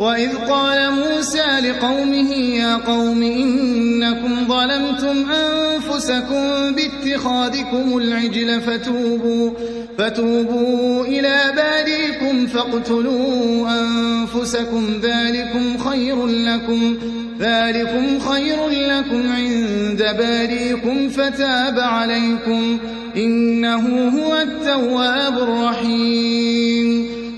وإذ قال موسى لقومه يا قوم إنكم ظلمتم أنفسكم باتخاذكم العجل فتوبوا, فتوبوا إلى باريكم فاقتلوا أنفسكم ذلكم خير لكم ذلكم خير لكم عند باريكم فتاب عليكم إنه هو التواب الرحيم